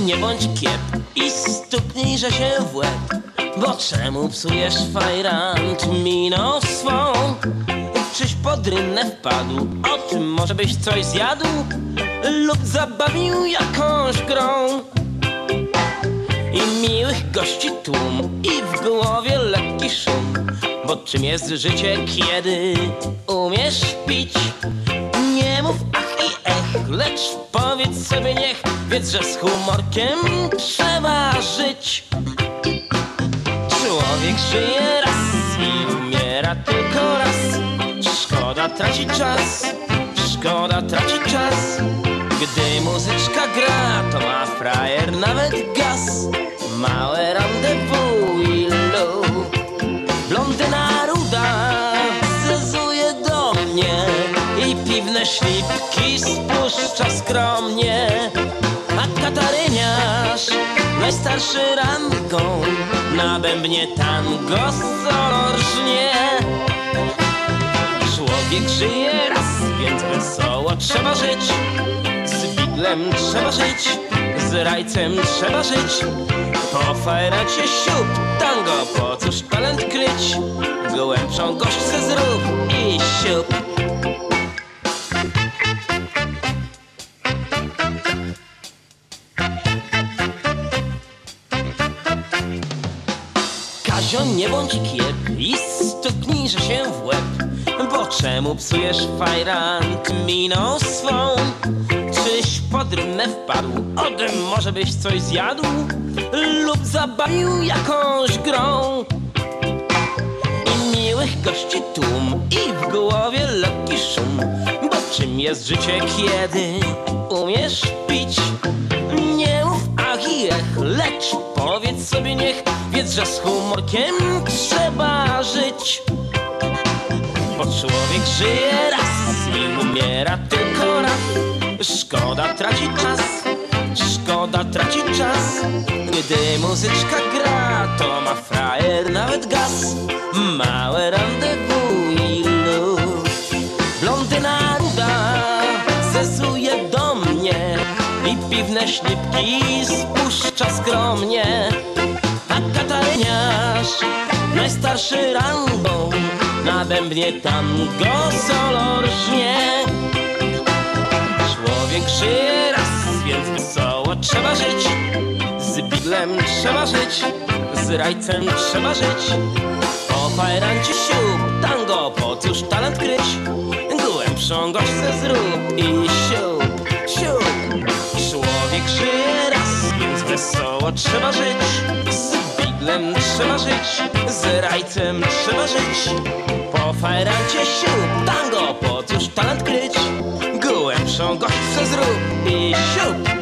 Nie bądź kiep i stuknij, że się w łeb. Bo czemu psujesz fajrant miną swą? Czyś pod rynnę wpadł, o tym może byś coś zjadł lub zabawił jakąś grą. I miłych gości tłum i w głowie lekki szum Bo czym jest życie, kiedy umiesz pić? Nie mów lecz powiedz sobie niech Wiedz, że z humorkiem trzeba żyć. Człowiek żyje raz i umiera tylko raz. Szkoda tracić czas, szkoda tracić czas. Gdy muzyczka gra, to ma frajer nawet gaz. Małe rendezvous spuszcza skromnie A kataryniarz, najstarszy rangą Na bębnie tango solo rżnie Człowiek żyje raz, więc wesoło trzeba żyć. Z biglem trzeba żyć, z rajcem trzeba żyć. Po fajracie siup, tango, po cóż talent kryć? Gołębczą gość se zrób i siup Kazio, nie bądź kiep i stuknij, że się w łeb. Bo czemu psujesz fajrant? Miną swą? Czyś pod rynnę wpadł, o tym może byś coś zjadł? Lub zabawił jakąś grą? I miłych gości tłum i w głowie lekki szum. Bo czym jest życie, kiedy umiesz pić? Sobie niech Wiedz, że z humorkiem trzeba żyć. Bo człowiek żyje raz i umiera tylko raz. Szkoda tracić czas, szkoda tracić czas. Gdy muzyczka gra, to ma frajer nawet gaz. Małe rendezvous i luz. Blondyna ruda zezuje do mnie I piwne ślipki spuszcza skromnie najstarszy rangą Na bębnie tango solo rżnie Człowiek żyje raz, więc wesoło trzeba żyć. Z biglem trzeba żyć, z rajcem trzeba żyć. Po fajrancie siup, tango, po cóż talent kryć. Gość se zrób i siup, siup. Człowiek żyje raz, więc wesoło trzeba żyć. Z biglem trzeba żyć, z rajcem trzeba żyć. Po fajrancie siup, tango, po cóż talent kryć. Gość se zrób i siup